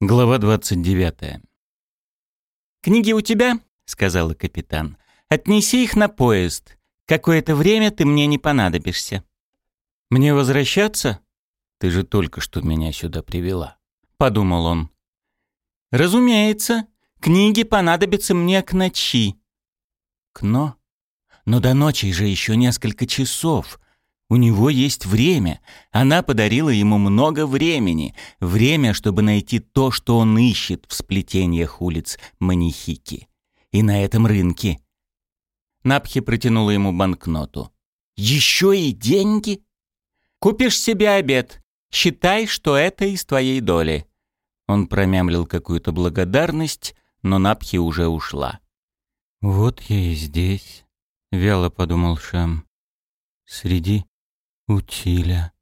Глава 29. «Книги у тебя?» — сказала капитан. «Отнеси их на поезд. Какое-то время ты мне не понадобишься». «Мне возвращаться? Ты же только что меня сюда привела», — подумал он. «Разумеется. Книги понадобятся мне к ночи». «К но? Но до ночи же еще несколько часов. У него есть время. Она подарила ему много времени. Время, чтобы найти то, что он ищет в сплетениях улиц Манихики. И на этом рынке. Напхи протянула ему банкноту. «Еще и деньги?» «Купишь себе обед. Считай, что это из твоей доли». Он промямлил какую-то благодарность, но Напхи уже ушла. «Вот я и здесь», — вяло подумал Шам. «Среди Утиля.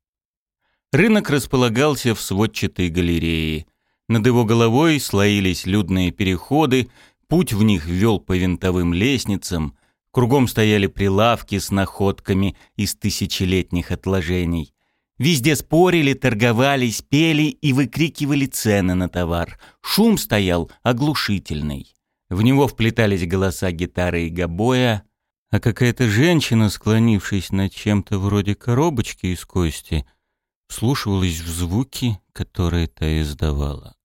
Рынок располагался в сводчатой галерее. Над его головой слоились людные переходы, путь в них вел по винтовым лестницам, кругом стояли прилавки с находками из тысячелетних отложений. Везде спорили, торговались, пели и выкрикивали цены на товар. Шум стоял оглушительный. В него вплетались голоса гитары и гобоя, а какая-то женщина, склонившись над чем-то вроде коробочки из кости, вслушивалась в звуки, которые та издавала.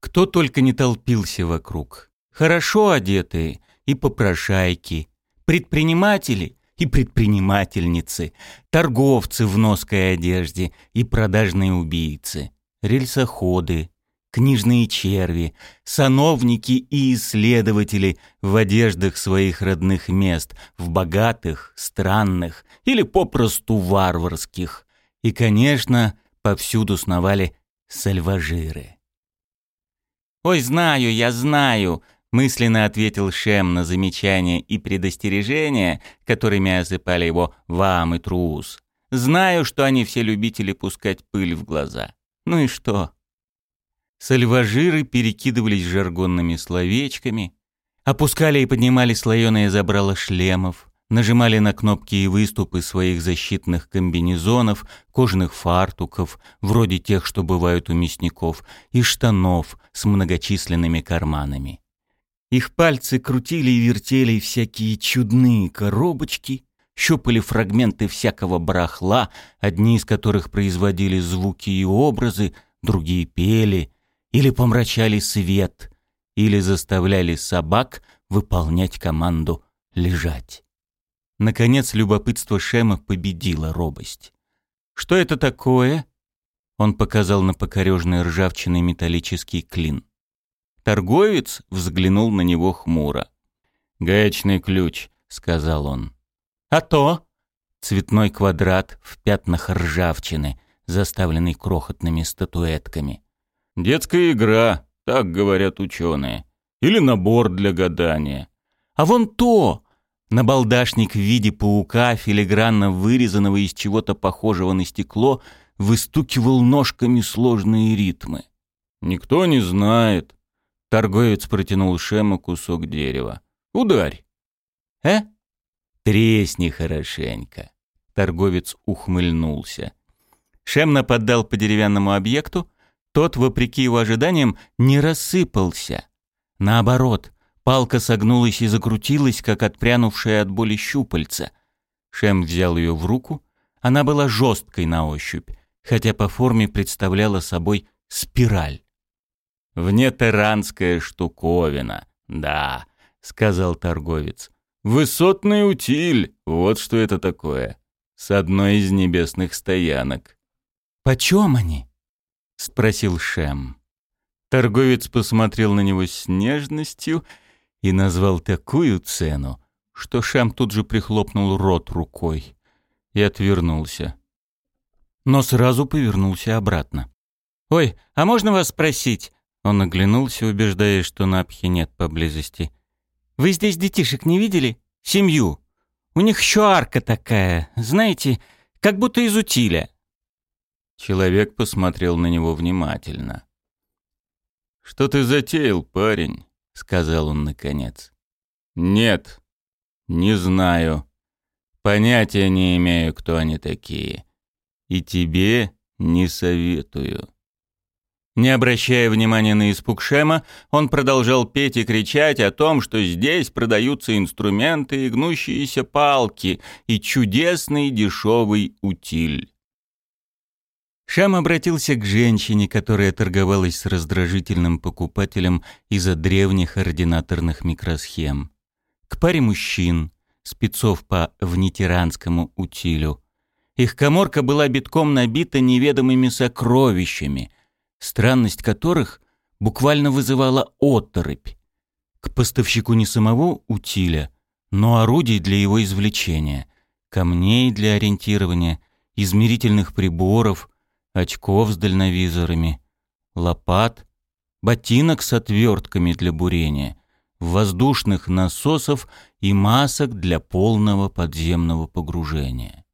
Кто только не толпился вокруг. Хорошо одетые и попрошайки, предприниматели и предпринимательницы, торговцы в ноской одежде и продажные убийцы, рельсоходы, книжные черви, сановники и исследователи в одеждах своих родных мест, в богатых, странных или попросту варварских. И, конечно, повсюду сновали сальважиры. «Ой, знаю, я знаю», — мысленно ответил Шем на замечания и предостережения, которыми осыпали его Вам и Трус. «Знаю, что они все любители пускать пыль в глаза. Ну и что?» Сальважиры перекидывались жаргонными словечками, опускали и поднимали слоеные забрала шлемов, нажимали на кнопки и выступы своих защитных комбинезонов, кожаных фартуков, вроде тех, что бывают у мясников, и штанов с многочисленными карманами. Их пальцы крутили и вертели всякие чудные коробочки, щупали фрагменты всякого барахла, одни из которых производили звуки и образы, другие пели — или помрачали свет, или заставляли собак выполнять команду лежать. Наконец любопытство Шема победило робость. «Что это такое?» Он показал на покорежный ржавчиной металлический клин. Торговец взглянул на него хмуро. «Гаечный ключ», — сказал он. «А то?» Цветной квадрат в пятнах ржавчины, заставленный крохотными статуэтками. Детская игра, так говорят ученые. Или набор для гадания. А вон то! Набалдашник в виде паука, филигранно вырезанного из чего-то похожего на стекло, выстукивал ножками сложные ритмы. «Никто не знает». Торговец протянул Шему кусок дерева. «Ударь». «Э?» «Тресни хорошенько». Торговец ухмыльнулся. Шем нападал по деревянному объекту, тот, вопреки его ожиданиям, не рассыпался. Наоборот, палка согнулась и закрутилась, как отпрянувшая от боли щупальца. Шем взял ее в руку. Она была жесткой на ощупь, хотя по форме представляла собой спираль. «Внетеранская штуковина, да», — сказал торговец. «Высотный утиль, вот что это такое. С одной из небесных стоянок». «Почем они?» — спросил Шем. Торговец посмотрел на него с нежностью и назвал такую цену, что Шем тут же прихлопнул рот рукой и отвернулся. Но сразу повернулся обратно. «Ой, а можно вас спросить?» Он оглянулся, убеждаясь, что Напхи нет поблизости. «Вы здесь детишек не видели? Семью? У них еще арка такая, знаете, как будто из утиля. Человек посмотрел на него внимательно. «Что ты затеял, парень?» — сказал он наконец. «Нет, не знаю. Понятия не имею, кто они такие. И тебе не советую». Не обращая внимания на испуг Шема, он продолжал петь и кричать о том, что здесь продаются инструменты и гнущиеся палки и чудесный дешевый утиль. Шам обратился к женщине, которая торговалась с раздражительным покупателем из-за древних ординаторных микросхем. К паре мужчин, спецов по внетиранскому утилю. Их коморка была битком набита неведомыми сокровищами, странность которых буквально вызывала оторопь. К поставщику не самого утиля, но орудий для его извлечения, камней для ориентирования, измерительных приборов, очков с дальновизорами, лопат, ботинок с отвертками для бурения, воздушных насосов и масок для полного подземного погружения.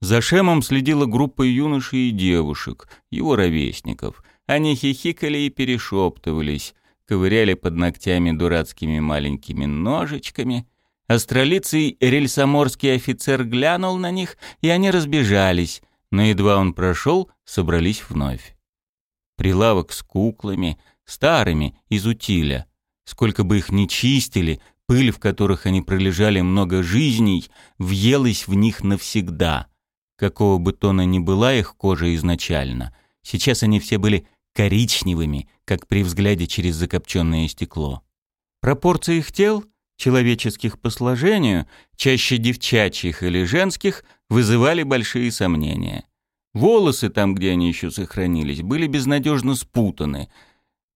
За Шемом следила группа юношей и девушек, его ровесников. Они хихикали и перешептывались, ковыряли под ногтями дурацкими маленькими ножичками. Астролицый рельсоморский офицер глянул на них, и они разбежались, но едва он прошел, собрались вновь. Прилавок с куклами, старыми, из утиля. Сколько бы их ни чистили, пыль, в которых они пролежали много жизней, въелась в них навсегда. Какого бы тона ни была их кожа изначально, сейчас они все были коричневыми, как при взгляде через закопченное стекло. Пропорции их тел, человеческих по сложению, чаще девчачьих или женских, вызывали большие сомнения. Волосы там, где они еще сохранились, были безнадежно спутаны.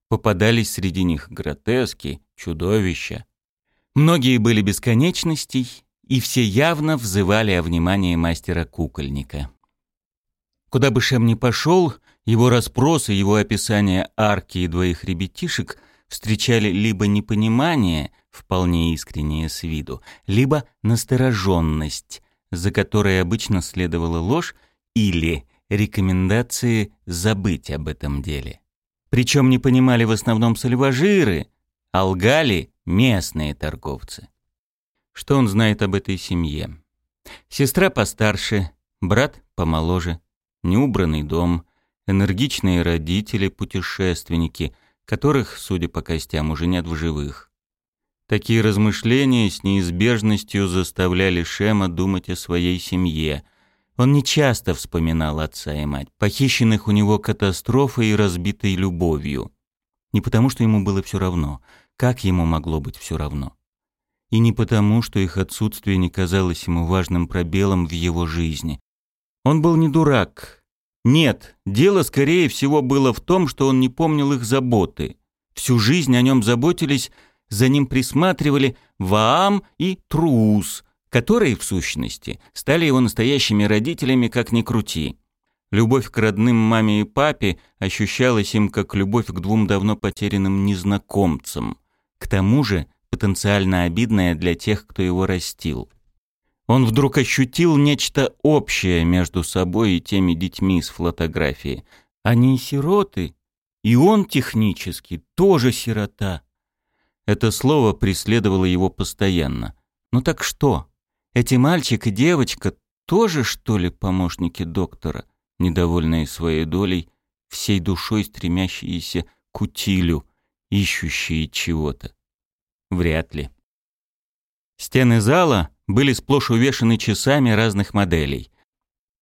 Попадались среди них гротески, чудовища. Многие были бесконечностей, и все явно взывали о внимании мастера-кукольника. Куда бы Шем ни пошел, его расспросы, его описание арки и двоих ребятишек встречали либо непонимание, вполне искреннее с виду, либо настороженность, за которой обычно следовала ложь или рекомендации забыть об этом деле. Причем не понимали в основном сальважиры, а лгали местные торговцы. Что он знает об этой семье? Сестра постарше, брат помоложе, неубранный дом, энергичные родители, путешественники, которых, судя по костям, уже нет в живых. Такие размышления с неизбежностью заставляли Шема думать о своей семье. Он нечасто вспоминал отца и мать, похищенных у него катастрофой и разбитой любовью. Не потому, что ему было все равно. Как ему могло быть все равно? И не потому, что их отсутствие не казалось ему важным пробелом в его жизни. Он был не дурак. Нет, дело, скорее всего, было в том, что он не помнил их заботы. Всю жизнь о нем заботились за ним присматривали Ваам и Трус, которые, в сущности, стали его настоящими родителями, как ни крути. Любовь к родным маме и папе ощущалась им как любовь к двум давно потерянным незнакомцам. К тому же потенциально обидная для тех, кто его растил. Он вдруг ощутил нечто общее между собой и теми детьми с фотографии. Они сироты, и он технически тоже сирота. Это слово преследовало его постоянно. Ну так что? Эти мальчик и девочка тоже, что ли, помощники доктора, недовольные своей долей, всей душой стремящиеся к утилю, ищущие чего-то? Вряд ли. Стены зала были сплошь увешаны часами разных моделей.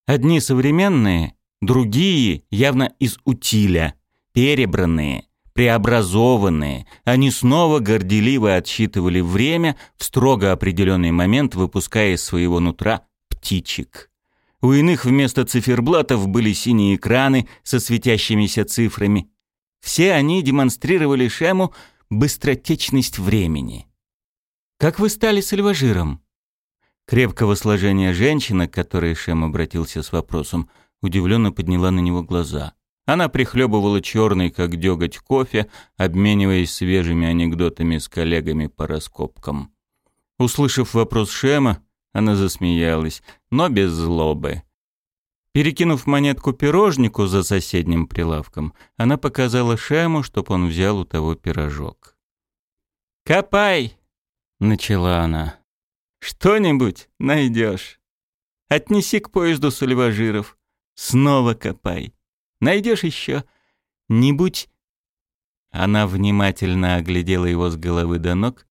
Одни современные, другие явно из утиля, перебранные, преобразованные, они снова горделиво отсчитывали время в строго определенный момент, выпуская из своего нутра птичек. У иных вместо циферблатов были синие экраны со светящимися цифрами. Все они демонстрировали Шему быстротечность времени. «Как вы стали сальважиром?» Крепкого сложения женщина, к которой Шем обратился с вопросом, удивленно подняла на него глаза – она прихлебывала черный, как деготь, кофе, обмениваясь свежими анекдотами с коллегами по раскопкам. Услышав вопрос Шема, она засмеялась, но без злобы. Перекинув монетку пирожнику за соседним прилавком, она показала Шему, чтоб он взял у того пирожок. «Копай!» — начала она. «Что-нибудь найдешь. Отнеси к поезду сальважиров. Снова копай. Найдешь еще. Не будь...» Она внимательно оглядела его с головы до ног.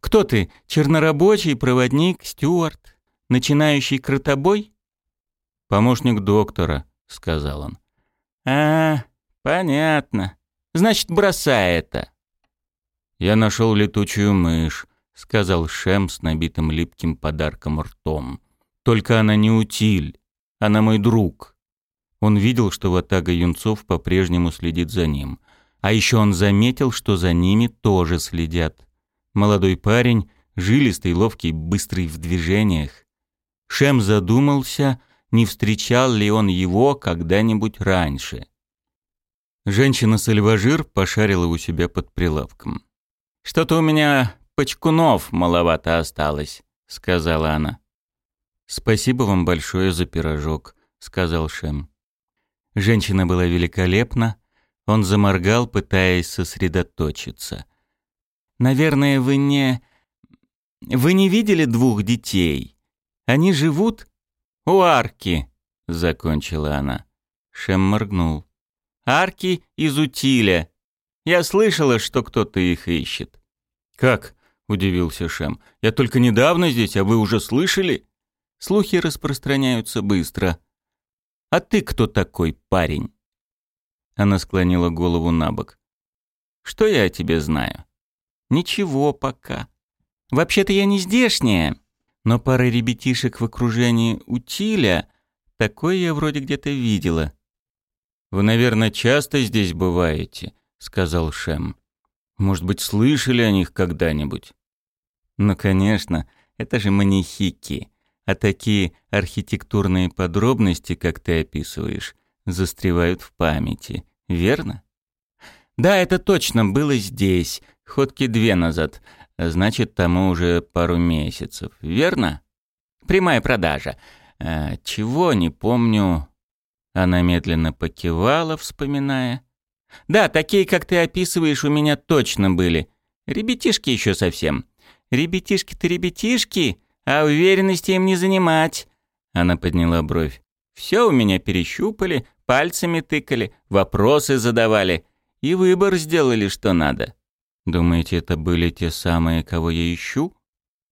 «Кто ты? Чернорабочий, проводник, стюарт? Начинающий кротобой?» «Помощник доктора», — сказал он. «А, понятно. Значит, бросай это». «Я нашел летучую мышь», — сказал Шем с набитым липким подарком ртом. «Только она не утиль, она мой друг». Он видел, что ватага юнцов по-прежнему следит за ним. А еще он заметил, что за ними тоже следят. Молодой парень, жилистый, ловкий, быстрый в движениях. Шем задумался, не встречал ли он его когда-нибудь раньше. Женщина-сальважир пошарила у себя под прилавком. «Что-то у меня почкунов маловато осталось», — сказала она. «Спасибо вам большое за пирожок», — сказал Шем. Женщина была великолепна. Он заморгал, пытаясь сосредоточиться. «Наверное, вы не... Вы не видели двух детей? Они живут у арки», — закончила она. Шем моргнул. «Арки из утиля. Я слышала, что кто-то их ищет». «Как?» — удивился Шем. «Я только недавно здесь, а вы уже слышали?» «Слухи распространяются быстро», «А ты кто такой, парень?» Она склонила голову на бок. «Что я о тебе знаю?» «Ничего пока. Вообще-то я не здешняя, но пара ребятишек в окружении утиля, такое я вроде где-то видела». «Вы, наверное, часто здесь бываете», — сказал Шем. «Может быть, слышали о них когда-нибудь?» «Ну, конечно, это же манихики а такие архитектурные подробности, как ты описываешь, застревают в памяти, верно? Да, это точно было здесь, ходки две назад, значит, тому уже пару месяцев, верно? Прямая продажа. А, чего, не помню. Она медленно покивала, вспоминая. Да, такие, как ты описываешь, у меня точно были. Ребятишки еще совсем. Ребятишки-то ребятишки, а уверенности им не занимать. Она подняла бровь. Все у меня перещупали, пальцами тыкали, вопросы задавали и выбор сделали, что надо. Думаете, это были те самые, кого я ищу?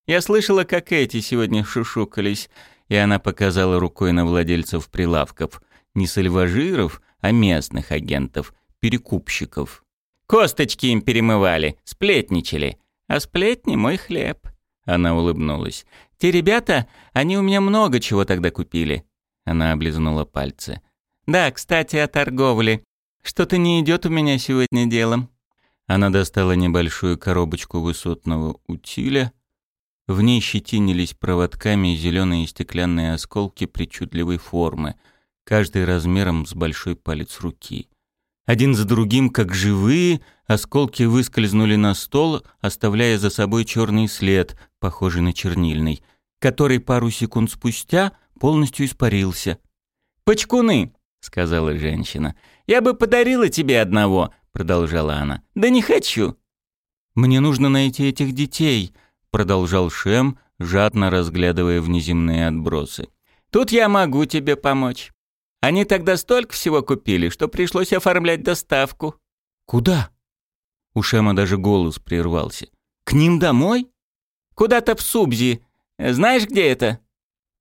Я слышала, как эти сегодня шушукались, и она показала рукой на владельцев прилавков. Не сальважиров, а местных агентов, перекупщиков. Косточки им перемывали, сплетничали. А сплетни — мой хлеб. Она улыбнулась. Те ребята, они у меня много чего тогда купили». Она облизнула пальцы. «Да, кстати, о торговле. Что-то не идет у меня сегодня делом». Она достала небольшую коробочку высотного утиля. В ней щетинились проводками зеленые стеклянные осколки причудливой формы, каждый размером с большой палец руки. Один за другим, как живые, осколки выскользнули на стол, оставляя за собой черный след, похожий на чернильный, который пару секунд спустя полностью испарился. «Почкуны!» — сказала женщина. «Я бы подарила тебе одного», — продолжала она. «Да не хочу». «Мне нужно найти этих детей», — продолжал Шем, жадно разглядывая внеземные отбросы. «Тут я могу тебе помочь. Они тогда столько всего купили, что пришлось оформлять доставку». «Куда?» У Шема даже голос прервался. «К ним домой?» «Куда-то в Субзи. Знаешь, где это?»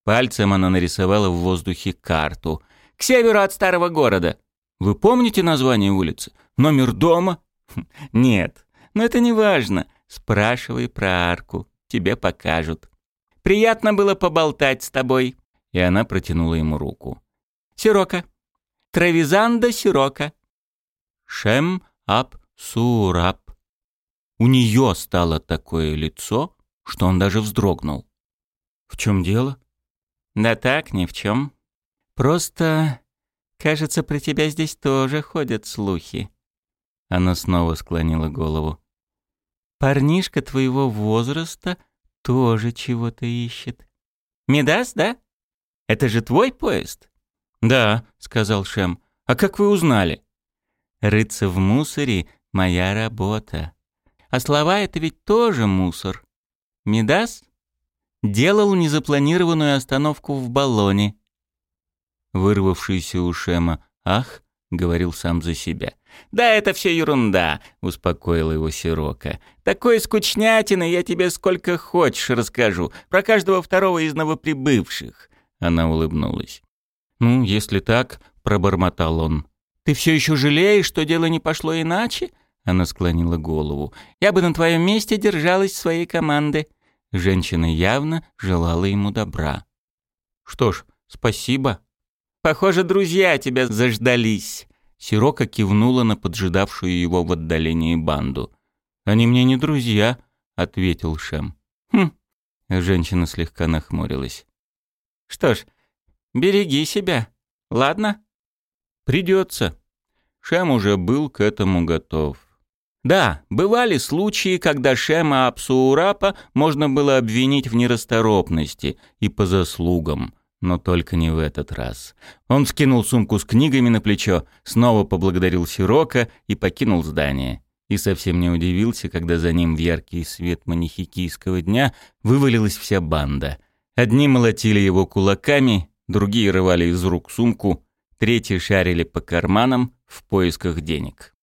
Пальцем она нарисовала в воздухе карту. «К северу от старого города. Вы помните название улицы? Номер дома?» «Нет, но это не важно. Спрашивай про арку. Тебе покажут. Приятно было поболтать с тобой». И она протянула ему руку. «Сирока. Травизанда Сирока». Шем Ап Сураб. У нее стало такое лицо, что он даже вздрогнул. «В чем дело?» «Да так, ни в чем. Просто, кажется, про тебя здесь тоже ходят слухи». Она снова склонила голову. «Парнишка твоего возраста тоже чего-то ищет. Медас, да? Это же твой поезд?» «Да», — сказал Шем. «А как вы узнали?» «Рыться в мусоре — моя работа. А слова — это ведь тоже мусор. Медас делал незапланированную остановку в баллоне». Вырвавшийся у Шема «Ах!» говорил сам за себя. «Да это все ерунда», — успокоила его Сирока. «Такой скучнятины я тебе сколько хочешь расскажу, про каждого второго из новоприбывших». Она улыбнулась. «Ну, если так», — пробормотал он. «Ты все еще жалеешь, что дело не пошло иначе?» Она склонила голову. «Я бы на твоем месте держалась своей команды». Женщина явно желала ему добра. «Что ж, спасибо». «Похоже, друзья тебя заждались». Сирока кивнула на поджидавшую его в отдалении банду. «Они мне не друзья», — ответил Шем. «Хм». Женщина слегка нахмурилась. «Что ж, береги себя, ладно?» «Придется». Шем уже был к этому готов. Да, бывали случаи, когда Шема Апсуурапа можно было обвинить в нерасторопности и по заслугам, но только не в этот раз. Он скинул сумку с книгами на плечо, снова поблагодарил Сирока и покинул здание. И совсем не удивился, когда за ним в яркий свет манихикийского дня вывалилась вся банда. Одни молотили его кулаками, другие рвали из рук сумку, третьи шарили по карманам в поисках денег.